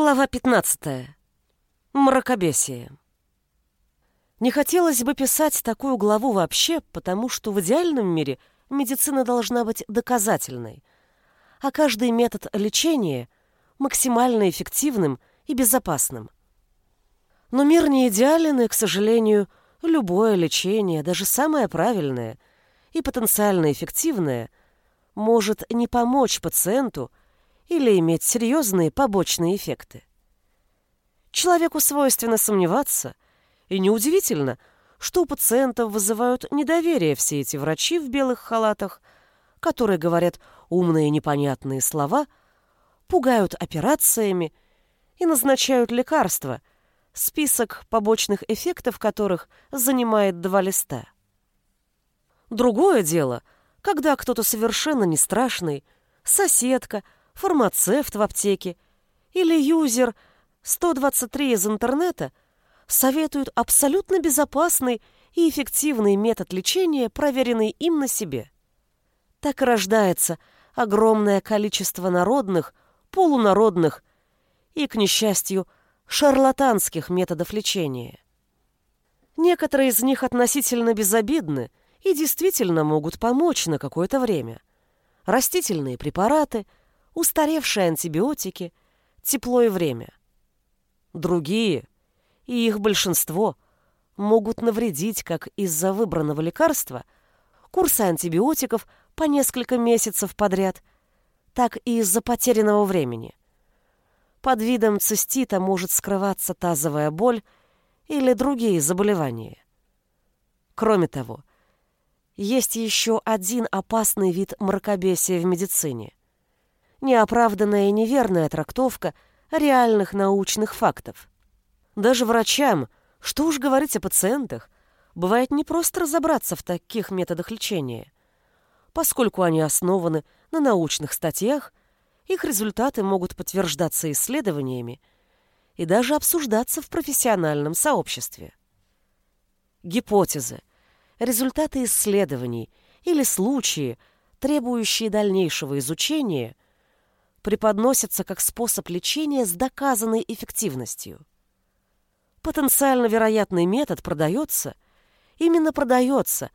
Глава 15. Мракобесие. Не хотелось бы писать такую главу вообще, потому что в идеальном мире медицина должна быть доказательной, а каждый метод лечения максимально эффективным и безопасным. Но мир не идеален, и, к сожалению, любое лечение, даже самое правильное и потенциально эффективное, может не помочь пациенту или иметь серьезные побочные эффекты. Человеку свойственно сомневаться, и неудивительно, что у пациентов вызывают недоверие все эти врачи в белых халатах, которые говорят умные непонятные слова, пугают операциями и назначают лекарства, список побочных эффектов которых занимает два листа. Другое дело, когда кто-то совершенно не страшный, соседка – фармацевт в аптеке или юзер 123 из интернета советуют абсолютно безопасный и эффективный метод лечения, проверенный им на себе. Так рождается огромное количество народных, полународных и, к несчастью, шарлатанских методов лечения. Некоторые из них относительно безобидны и действительно могут помочь на какое-то время. Растительные препараты – устаревшие антибиотики, тепло и время. Другие, и их большинство, могут навредить как из-за выбранного лекарства, курса антибиотиков по несколько месяцев подряд, так и из-за потерянного времени. Под видом цистита может скрываться тазовая боль или другие заболевания. Кроме того, есть еще один опасный вид мракобесия в медицине неоправданная и неверная трактовка реальных научных фактов. Даже врачам, что уж говорить о пациентах, бывает непросто разобраться в таких методах лечения. Поскольку они основаны на научных статьях, их результаты могут подтверждаться исследованиями и даже обсуждаться в профессиональном сообществе. Гипотезы, результаты исследований или случаи, требующие дальнейшего изучения – преподносятся как способ лечения с доказанной эффективностью. Потенциально вероятный метод продается, именно продается,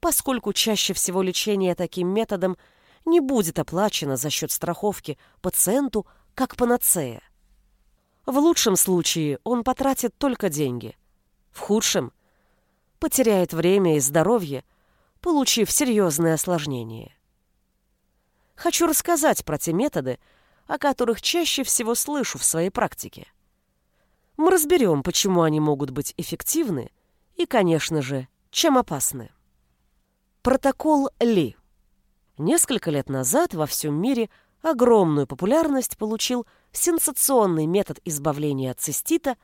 поскольку чаще всего лечение таким методом не будет оплачено за счет страховки пациенту как панацея. В лучшем случае он потратит только деньги. В худшем – потеряет время и здоровье, получив серьезное осложнение. Хочу рассказать про те методы, о которых чаще всего слышу в своей практике. Мы разберем, почему они могут быть эффективны и, конечно же, чем опасны. Протокол Ли. Несколько лет назад во всем мире огромную популярность получил сенсационный метод избавления от цистита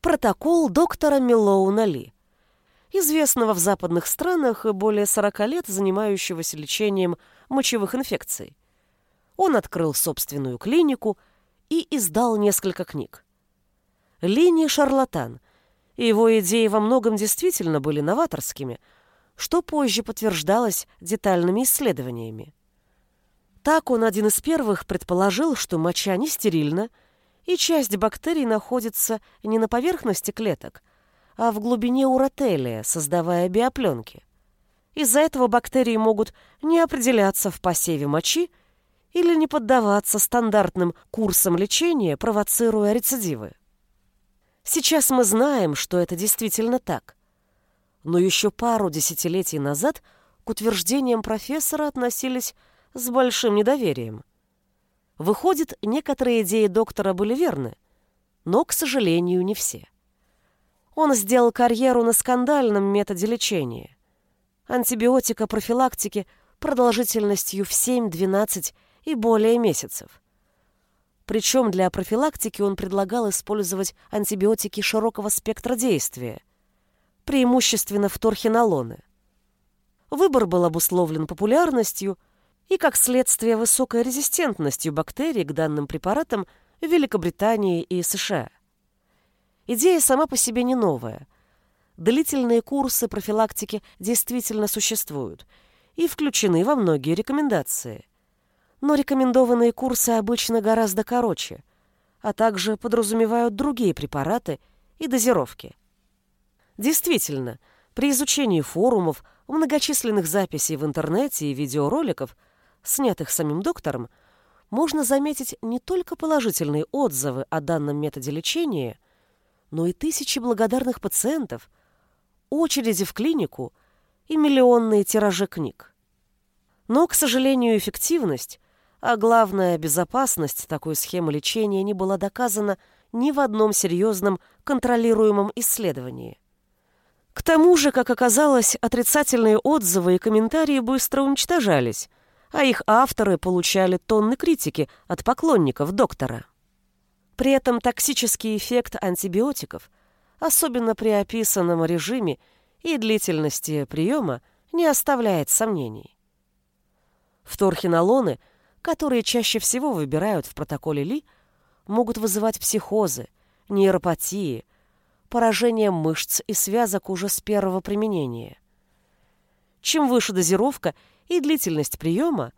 протокол доктора Миллоуна Ли, известного в западных странах и более 40 лет занимающегося лечением мочевых инфекций. Он открыл собственную клинику и издал несколько книг. Лини шарлатан, и его идеи во многом действительно были новаторскими, что позже подтверждалось детальными исследованиями. Так он один из первых предположил, что моча не стерильна, и часть бактерий находится не на поверхности клеток, а в глубине уротелия, создавая биопленки. Из-за этого бактерии могут не определяться в посеве мочи или не поддаваться стандартным курсам лечения, провоцируя рецидивы. Сейчас мы знаем, что это действительно так. Но еще пару десятилетий назад к утверждениям профессора относились с большим недоверием. Выходит, некоторые идеи доктора были верны, но, к сожалению, не все. Он сделал карьеру на скандальном методе лечения. Антибиотика профилактики продолжительностью в 7-12 и более месяцев. Причем для профилактики он предлагал использовать антибиотики широкого спектра действия, преимущественно вторхинолоны. Выбор был обусловлен популярностью и, как следствие, высокой резистентностью бактерий к данным препаратам в Великобритании и США. Идея сама по себе не новая. Длительные курсы профилактики действительно существуют и включены во многие рекомендации – но рекомендованные курсы обычно гораздо короче, а также подразумевают другие препараты и дозировки. Действительно, при изучении форумов, многочисленных записей в интернете и видеороликов, снятых самим доктором, можно заметить не только положительные отзывы о данном методе лечения, но и тысячи благодарных пациентов, очереди в клинику и миллионные тиражи книг. Но, к сожалению, эффективность, а главное, безопасность такой схемы лечения не была доказана ни в одном серьезном контролируемом исследовании. К тому же, как оказалось, отрицательные отзывы и комментарии быстро уничтожались, а их авторы получали тонны критики от поклонников доктора. При этом токсический эффект антибиотиков, особенно при описанном режиме и длительности приема, не оставляет сомнений. Вторхинолоны, которые чаще всего выбирают в протоколе Ли, могут вызывать психозы, нейропатии, поражение мышц и связок уже с первого применения. Чем выше дозировка и длительность приема,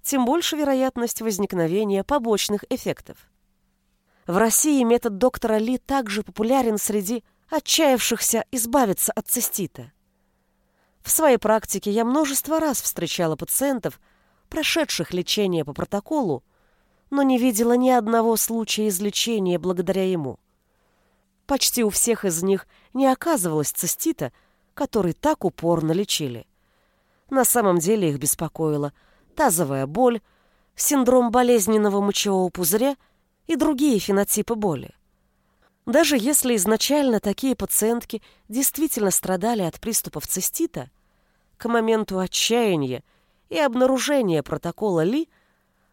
тем больше вероятность возникновения побочных эффектов. В России метод доктора Ли также популярен среди отчаявшихся избавиться от цистита. В своей практике я множество раз встречала пациентов, прошедших лечение по протоколу, но не видела ни одного случая излечения благодаря ему. Почти у всех из них не оказывалось цистита, который так упорно лечили. На самом деле их беспокоила тазовая боль, синдром болезненного мочевого пузыря и другие фенотипы боли. Даже если изначально такие пациентки действительно страдали от приступов цистита, к моменту отчаяния и обнаружения протокола Ли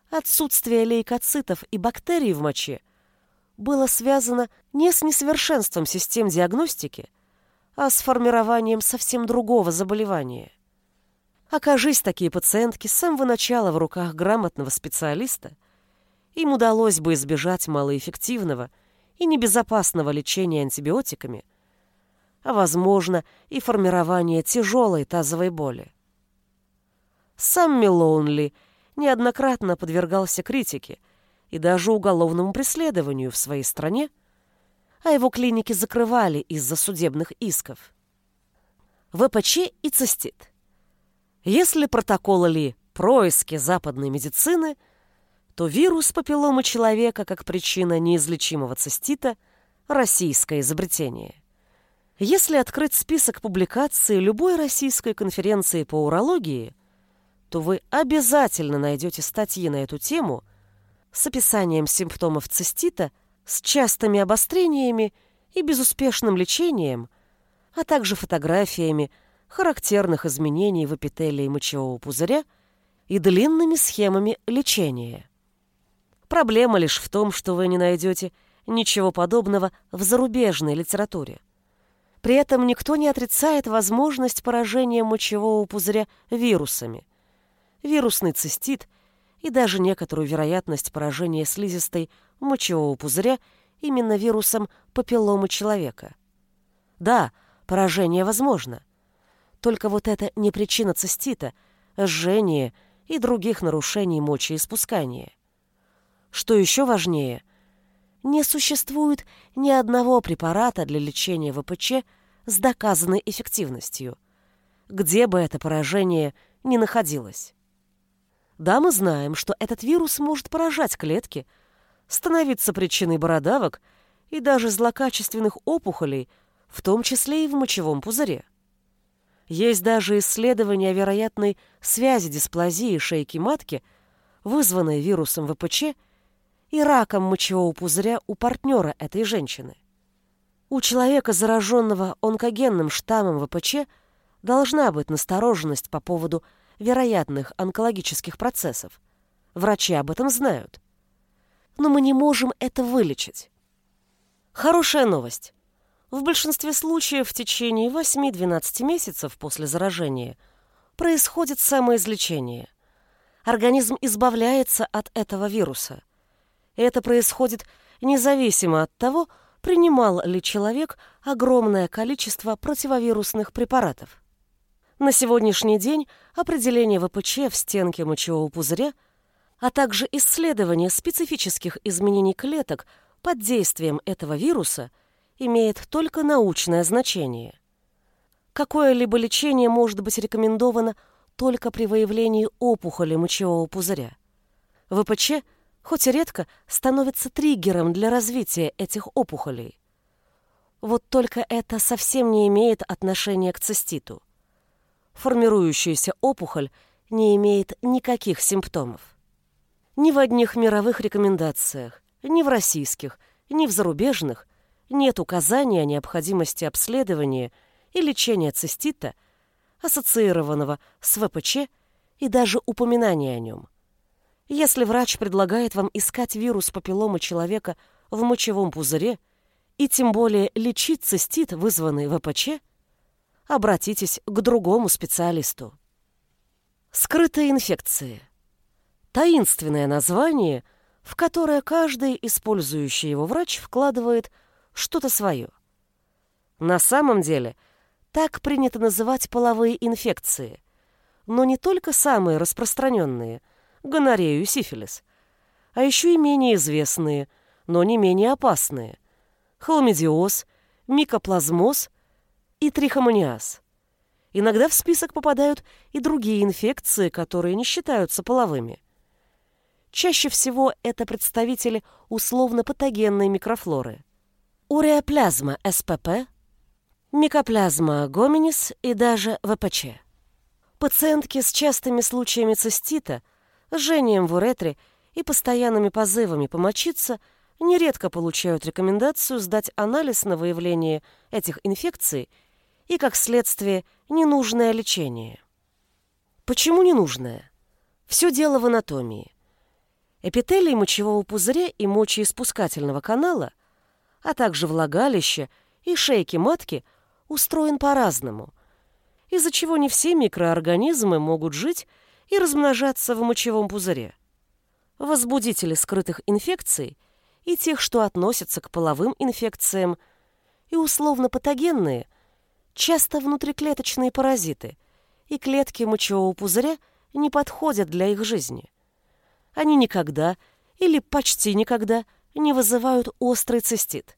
отсутствие лейкоцитов и бактерий в моче – было связано не с несовершенством систем диагностики, а с формированием совсем другого заболевания. Окажись такие пациентки с самого начала в руках грамотного специалиста, им удалось бы избежать малоэффективного и небезопасного лечения антибиотиками, а, возможно, и формирование тяжелой тазовой боли. Сам Милоунли неоднократно подвергался критике – и даже уголовному преследованию в своей стране, а его клиники закрывали из-за судебных исков. ВПЧ и цистит. Если протоколы ли происки западной медицины, то вирус папилломы человека как причина неизлечимого цистита – российское изобретение. Если открыть список публикаций любой российской конференции по урологии, то вы обязательно найдете статьи на эту тему – с описанием симптомов цистита, с частыми обострениями и безуспешным лечением, а также фотографиями характерных изменений в эпителии мочевого пузыря и длинными схемами лечения. Проблема лишь в том, что вы не найдете ничего подобного в зарубежной литературе. При этом никто не отрицает возможность поражения мочевого пузыря вирусами. Вирусный цистит и даже некоторую вероятность поражения слизистой мочевого пузыря именно вирусом папилломы человека. Да, поражение возможно. Только вот это не причина цистита, жжения и других нарушений мочеиспускания. Что еще важнее, не существует ни одного препарата для лечения ВПЧ с доказанной эффективностью, где бы это поражение ни находилось. Да, мы знаем, что этот вирус может поражать клетки, становиться причиной бородавок и даже злокачественных опухолей, в том числе и в мочевом пузыре. Есть даже исследования вероятной связи дисплазии шейки матки, вызванной вирусом ВПЧ, и раком мочевого пузыря у партнера этой женщины. У человека, зараженного онкогенным штаммом ВПЧ, должна быть настороженность по поводу вероятных онкологических процессов. Врачи об этом знают. Но мы не можем это вылечить. Хорошая новость. В большинстве случаев в течение 8-12 месяцев после заражения происходит самоизлечение. Организм избавляется от этого вируса. И это происходит независимо от того, принимал ли человек огромное количество противовирусных препаратов. На сегодняшний день определение ВПЧ в стенке мочевого пузыря, а также исследование специфических изменений клеток под действием этого вируса имеет только научное значение. Какое-либо лечение может быть рекомендовано только при выявлении опухоли мочевого пузыря. ВПЧ, хоть и редко, становится триггером для развития этих опухолей. Вот только это совсем не имеет отношения к циститу. Формирующаяся опухоль не имеет никаких симптомов. Ни в одних мировых рекомендациях, ни в российских, ни в зарубежных нет указания о необходимости обследования и лечения цистита, ассоциированного с ВПЧ и даже упоминания о нем. Если врач предлагает вам искать вирус папилломы человека в мочевом пузыре и тем более лечить цистит, вызванный ВПЧ, обратитесь к другому специалисту. Скрытые инфекции. Таинственное название, в которое каждый использующий его врач вкладывает что-то свое. На самом деле, так принято называть половые инфекции, но не только самые распространенные – гонорею и сифилис, а еще и менее известные, но не менее опасные – хламидиоз, микоплазмоз и трихомониаз. Иногда в список попадают и другие инфекции, которые не считаются половыми. Чаще всего это представители условно-патогенной микрофлоры. Уреоплазма СПП, микоплазма гоминис и даже ВПЧ. Пациентки с частыми случаями цистита, жжением в уретре и постоянными позывами помочиться нередко получают рекомендацию сдать анализ на выявление этих инфекций – и, как следствие, ненужное лечение. Почему ненужное? Все дело в анатомии. Эпителий мочевого пузыря и мочеиспускательного канала, а также влагалища и шейки матки устроен по-разному, из-за чего не все микроорганизмы могут жить и размножаться в мочевом пузыре. Возбудители скрытых инфекций и тех, что относятся к половым инфекциям, и условно-патогенные – часто внутриклеточные паразиты, и клетки мочевого пузыря не подходят для их жизни. Они никогда или почти никогда не вызывают острый цистит.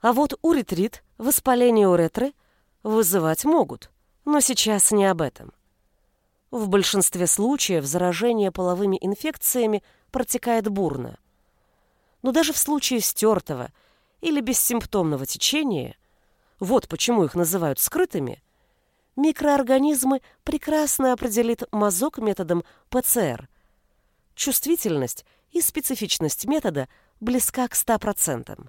А вот уретрит, воспаление уретры вызывать могут, но сейчас не об этом. В большинстве случаев заражение половыми инфекциями протекает бурно. Но даже в случае стертого или бессимптомного течения вот почему их называют скрытыми, микроорганизмы прекрасно определит мазок методом ПЦР. Чувствительность и специфичность метода близка к 100%.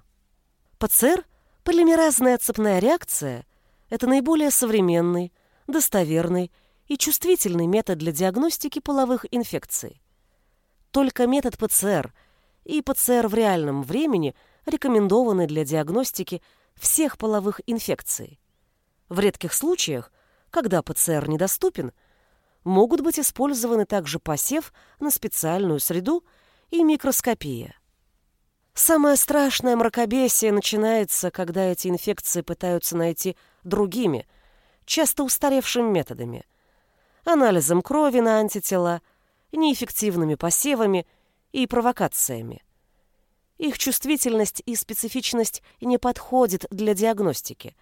ПЦР, полимеразная цепная реакция, это наиболее современный, достоверный и чувствительный метод для диагностики половых инфекций. Только метод ПЦР и ПЦР в реальном времени рекомендованы для диагностики всех половых инфекций. В редких случаях, когда ПЦР недоступен, могут быть использованы также посев на специальную среду и микроскопия. Самое страшное мракобесие начинается, когда эти инфекции пытаются найти другими, часто устаревшими методами. Анализом крови на антитела, неэффективными посевами и провокациями. Их чувствительность и специфичность не подходят для диагностики,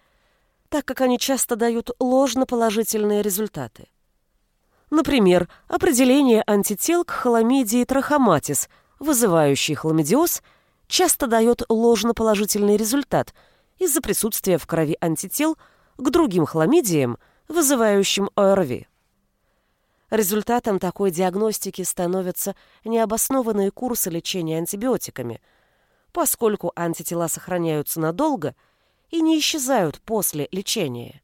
так как они часто дают ложноположительные результаты. Например, определение антител к хламидии трахоматис, вызывающий хламидиоз, часто дает ложноположительный результат из-за присутствия в крови антител к другим хламидиям, вызывающим ОРВИ. Результатом такой диагностики становятся необоснованные курсы лечения антибиотиками – поскольку антитела сохраняются надолго и не исчезают после лечения.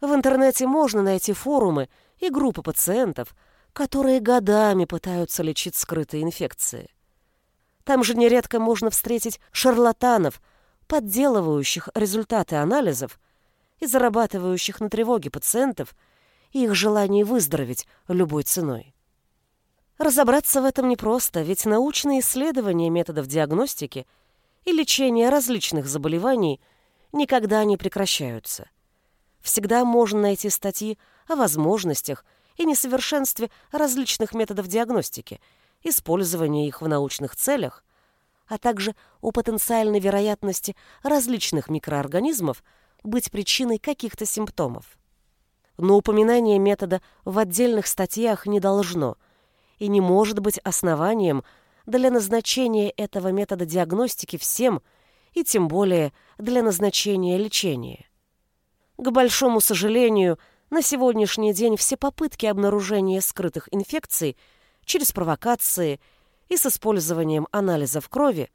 В интернете можно найти форумы и группы пациентов, которые годами пытаются лечить скрытые инфекции. Там же нередко можно встретить шарлатанов, подделывающих результаты анализов и зарабатывающих на тревоге пациентов и их желании выздороветь любой ценой. Разобраться в этом непросто, ведь научные исследования методов диагностики и лечения различных заболеваний никогда не прекращаются. Всегда можно найти статьи о возможностях и несовершенстве различных методов диагностики, использования их в научных целях, а также о потенциальной вероятности различных микроорганизмов быть причиной каких-то симптомов. Но упоминание метода в отдельных статьях не должно и не может быть основанием для назначения этого метода диагностики всем и тем более для назначения лечения. К большому сожалению, на сегодняшний день все попытки обнаружения скрытых инфекций через провокации и с использованием анализов крови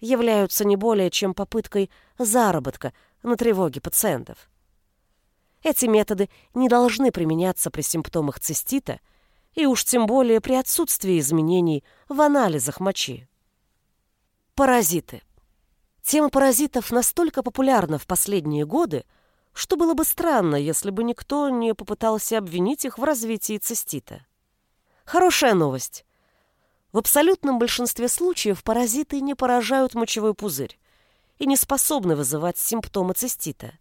являются не более чем попыткой заработка на тревоге пациентов. Эти методы не должны применяться при симптомах цистита и уж тем более при отсутствии изменений в анализах мочи. Паразиты. Тема паразитов настолько популярна в последние годы, что было бы странно, если бы никто не попытался обвинить их в развитии цистита. Хорошая новость. В абсолютном большинстве случаев паразиты не поражают мочевой пузырь и не способны вызывать симптомы цистита.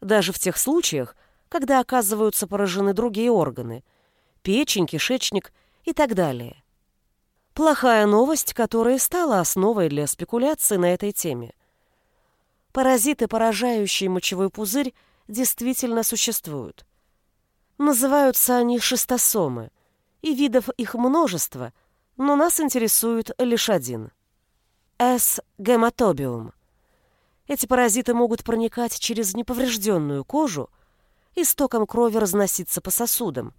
Даже в тех случаях, когда оказываются поражены другие органы – печень, кишечник и так далее. Плохая новость, которая стала основой для спекуляций на этой теме – Паразиты, поражающие мочевой пузырь, действительно существуют. Называются они шистосомы, и видов их множество, но нас интересует лишь один. С. гематобиум. Эти паразиты могут проникать через неповрежденную кожу и стоком крови разноситься по сосудам,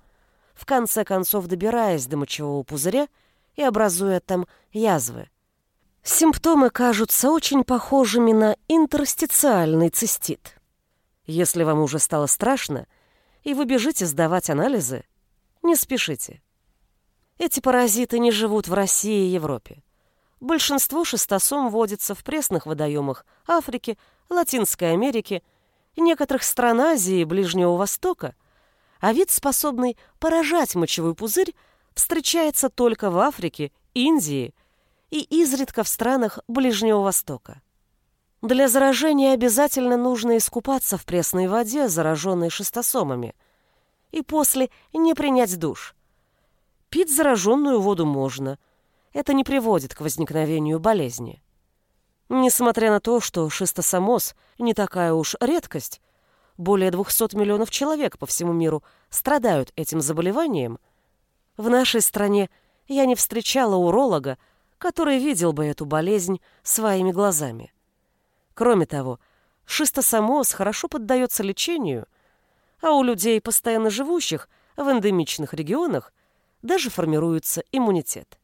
в конце концов добираясь до мочевого пузыря и образуя там язвы. Симптомы кажутся очень похожими на интерстициальный цистит. Если вам уже стало страшно, и вы бежите сдавать анализы, не спешите. Эти паразиты не живут в России и Европе. Большинство шистосом водится в пресных водоемах Африки, Латинской Америки, некоторых стран Азии и Ближнего Востока, а вид, способный поражать мочевой пузырь, встречается только в Африке, Индии – и изредка в странах Ближнего Востока. Для заражения обязательно нужно искупаться в пресной воде, зараженной шистосомами, и после не принять душ. Пить зараженную воду можно. Это не приводит к возникновению болезни. Несмотря на то, что шистосомоз не такая уж редкость, более 200 миллионов человек по всему миру страдают этим заболеванием, в нашей стране я не встречала уролога, который видел бы эту болезнь своими глазами. Кроме того, шистосомоз хорошо поддается лечению, а у людей, постоянно живущих в эндемичных регионах, даже формируется иммунитет.